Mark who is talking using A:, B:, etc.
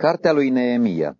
A: Cartea lui Neemia.